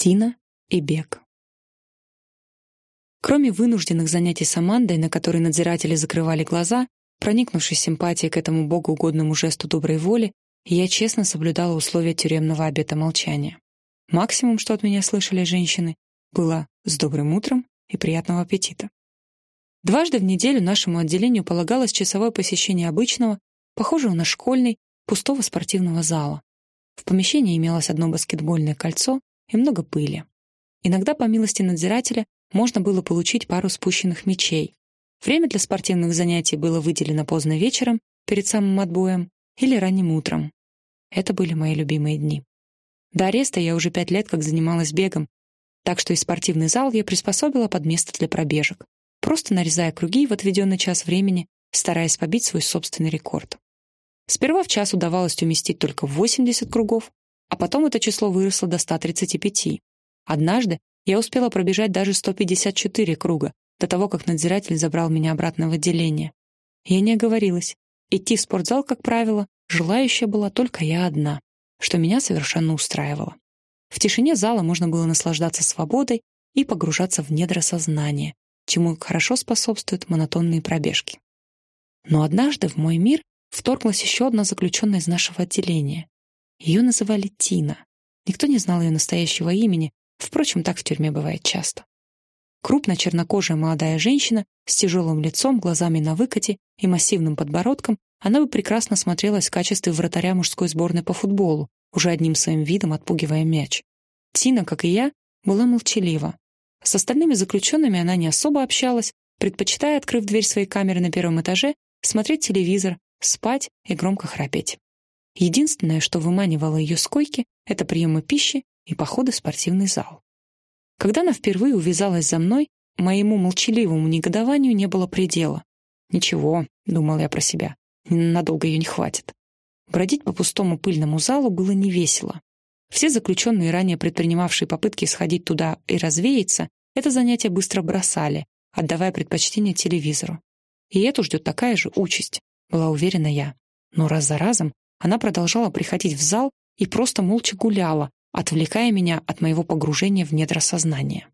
Тина и бег. Кроме вынужденных занятий с Амандой, на которые надзиратели закрывали глаза, проникнувшись симпатией к этому богоугодному жесту доброй воли, я честно соблюдала условия тюремного обета молчания. Максимум, что от меня слышали женщины, было «с добрым утром» и «приятного аппетита». Дважды в неделю нашему отделению полагалось часовое посещение обычного, похожего на школьный, пустого спортивного зала. В помещении имелось одно баскетбольное кольцо и много пыли. Иногда, по милости надзирателя, можно было получить пару спущенных мячей. Время для спортивных занятий было выделено поздно вечером, перед самым отбоем, или ранним утром. Это были мои любимые дни. До ареста я уже пять лет как занималась бегом, так что и спортивный зал я приспособила под место для пробежек, просто нарезая круги в отведенный час времени, стараясь побить свой собственный рекорд. Сперва в час удавалось уместить только 80 кругов, а потом это число выросло до 135. Однажды я успела пробежать даже 154 круга, до того, как надзиратель забрал меня обратно в отделение. Я не оговорилась. Идти в спортзал, как правило, желающая была только я одна, что меня совершенно устраивало. В тишине зала можно было наслаждаться свободой и погружаться в недра сознания, чему хорошо способствуют монотонные пробежки. Но однажды в мой мир вторглась еще одна заключенная из нашего отделения. Ее называли Тина. Никто не знал ее настоящего имени, впрочем, так в тюрьме бывает часто. Крупная чернокожая молодая женщина с тяжелым лицом, глазами на выкате и массивным подбородком, она бы прекрасно смотрелась в качестве вратаря мужской сборной по футболу, уже одним своим видом отпугивая мяч. Тина, как и я, была молчалива. С остальными заключенными она не особо общалась, предпочитая, открыв дверь своей камеры на первом этаже, смотреть телевизор, спать и громко храпеть. Единственное, что выманивало ее с койки, это приемы пищи и походы в спортивный зал. Когда она впервые увязалась за мной, моему молчаливому негодованию не было предела. «Ничего», — думал я про себя, — «надолго ее не хватит». Бродить по пустому пыльному залу было невесело. Все заключенные, ранее предпринимавшие попытки сходить туда и развеяться, это занятие быстро бросали, отдавая предпочтение телевизору. И эту ждет такая же участь, была уверена я. Но раз за разом она продолжала приходить в зал и просто молча гуляла, отвлекая меня от моего погружения в недра сознания.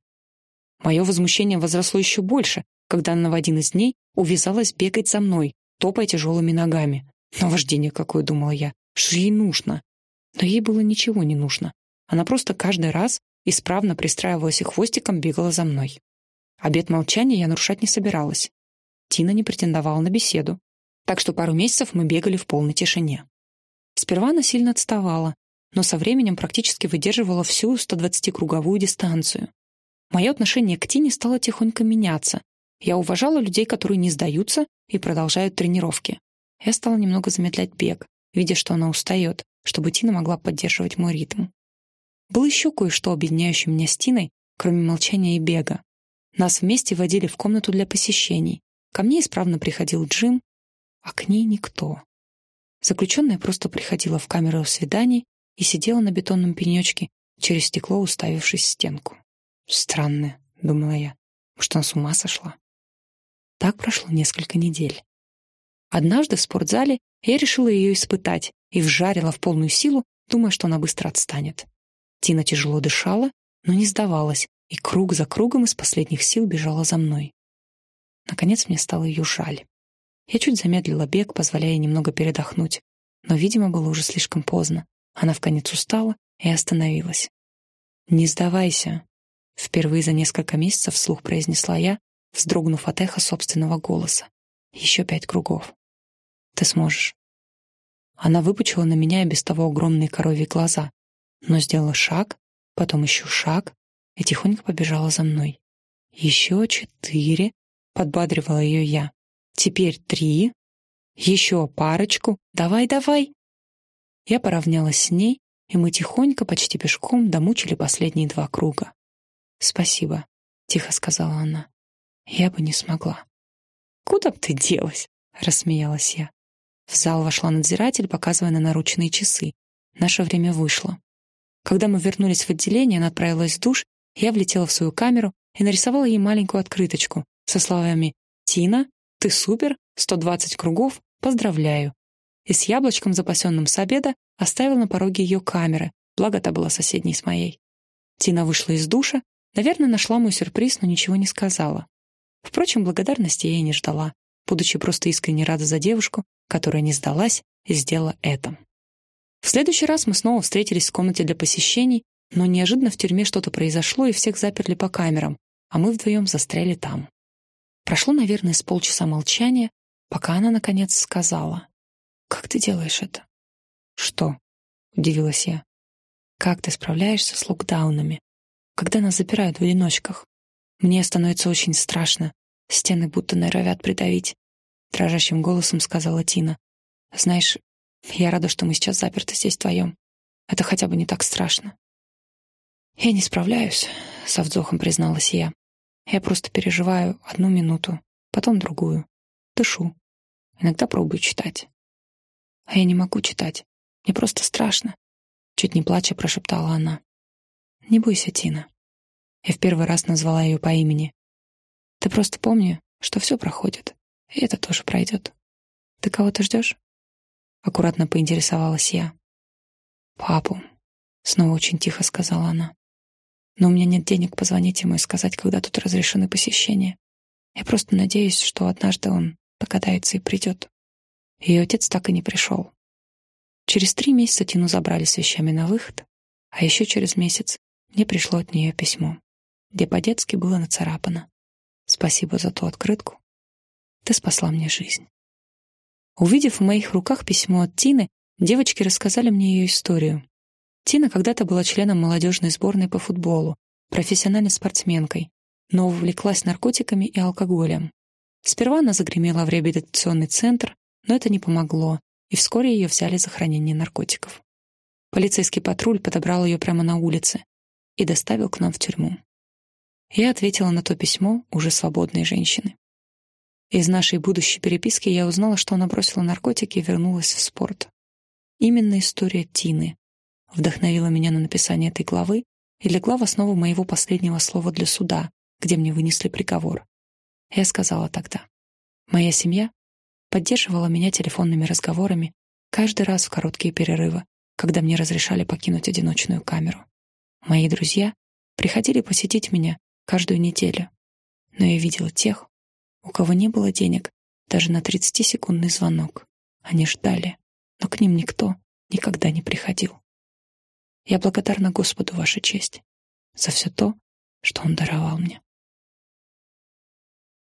Мое возмущение возросло еще больше, когда она в один из дней увязалась бегать за мной, топая тяжелыми ногами. Наваждение какое, думала я, что ей нужно. Но ей было ничего не нужно. Она просто каждый раз исправно пристраивалась и хвостиком бегала за мной. Обед молчания я нарушать не собиралась. Тина не претендовала на беседу. Так что пару месяцев мы бегали в полной тишине. Сперва она сильно отставала, но со временем практически выдерживала всю 120-круговую дистанцию. Мое отношение к Тине стало тихонько меняться. Я уважала людей, которые не сдаются и продолжают тренировки. Я стала немного замедлять бег, видя, что она устает, чтобы Тина могла поддерживать мой ритм. Было еще кое-что, объединяющее меня с Тиной, кроме молчания и бега. Нас вместе водили в комнату для посещений. Ко мне исправно приходил Джим, а к ней никто. Заключенная просто приходила в камеру свиданий и сидела на бетонном пенечке, через стекло уставившись в стенку. «Странная», — думала я, — «может, она с ума сошла?» Так прошло несколько недель. Однажды в спортзале я решила ее испытать и вжарила в полную силу, думая, что она быстро отстанет. Тина тяжело дышала, но не сдавалась, и круг за кругом из последних сил бежала за мной. Наконец мне стало ее жаль. Я чуть замедлила бег, позволяя немного передохнуть, но, видимо, было уже слишком поздно. Она вконец устала и остановилась. «Не сдавайся», — впервые за несколько месяцев вслух произнесла я, вздрогнув от эха собственного голоса. «Еще пять кругов. Ты сможешь». Она выпучила на меня без того огромные коровьи глаза, но сделала шаг, потом еще шаг и тихонько побежала за мной. «Еще четыре», — подбадривала ее я. «Теперь три. Еще парочку. Давай, давай!» Я поравнялась с ней, и мы тихонько, почти пешком, домучили последние два круга. «Спасибо», — тихо сказала она. «Я бы не смогла». «Куда б ты делась?» — рассмеялась я. В зал вошла надзиратель, показывая на наручные часы. Наше время вышло. Когда мы вернулись в отделение, она отправилась в душ, я влетела в свою камеру и нарисовала ей маленькую открыточку со словами «Тина, ты супер, 120 кругов, поздравляю и с яблочком, запасенным с обеда, оставил на пороге ее камеры, благо та была соседней с моей. Тина вышла из душа, наверное, нашла мой сюрприз, но ничего не сказала. Впрочем, благодарности я и не ждала, будучи просто искренне рада за девушку, которая не сдалась и сделала это. В следующий раз мы снова встретились в комнате для посещений, но неожиданно в тюрьме что-то произошло, и всех заперли по камерам, а мы вдвоем застряли там. Прошло, наверное, с полчаса молчания, пока она, наконец, сказала. «Как ты делаешь это?» «Что?» — удивилась я. «Как ты справляешься с локдаунами, когда нас запирают в одиночках? Мне становится очень страшно. Стены будто норовят придавить», — дрожащим голосом сказала Тина. «Знаешь, я рада, что мы сейчас заперты здесь вдвоем. Это хотя бы не так страшно». «Я не справляюсь», — со вздохом призналась я. «Я просто переживаю одну минуту, потом другую. Дышу. Иногда пробую читать. А я не могу читать. Мне просто страшно. Чуть не плача прошептала она. Не бойся, Тина. Я в первый раз назвала ее по имени. Ты просто помни, что все проходит, и это тоже пройдет. Ты кого-то ждешь? Аккуратно поинтересовалась я. Папу. Снова очень тихо сказала она. Но у меня нет денег позвонить ему и сказать, когда тут разрешены посещения. Я просто надеюсь, что однажды он догадается и придет. Ее отец так и не пришел. Через три месяца Тину забрали с вещами на выход, а еще через месяц мне пришло от нее письмо, где по-детски было нацарапано «Спасибо за ту открытку. Ты спасла мне жизнь». Увидев в моих руках письмо от Тины, девочки рассказали мне ее историю. Тина когда-то была членом молодежной сборной по футболу, профессиональной спортсменкой, но увлеклась наркотиками и алкоголем. Сперва она загремела в реабилитационный центр, но это не помогло, и вскоре ее взяли за хранение наркотиков. Полицейский патруль подобрал ее прямо на улице и доставил к нам в тюрьму. Я ответила на то письмо уже свободной женщины. Из нашей будущей переписки я узнала, что она бросила наркотики и вернулась в спорт. Именно история Тины вдохновила меня на написание этой главы и легла в основу моего последнего слова для суда, где мне вынесли приговор. Я сказала тогда, моя семья поддерживала меня телефонными разговорами каждый раз в короткие перерывы, когда мне разрешали покинуть одиночную камеру. Мои друзья приходили посетить меня каждую неделю, но я видела тех, у кого не было денег даже на 30-секундный звонок. Они ждали, но к ним никто никогда не приходил. Я благодарна Господу, Ваша честь, за все то, что Он даровал мне.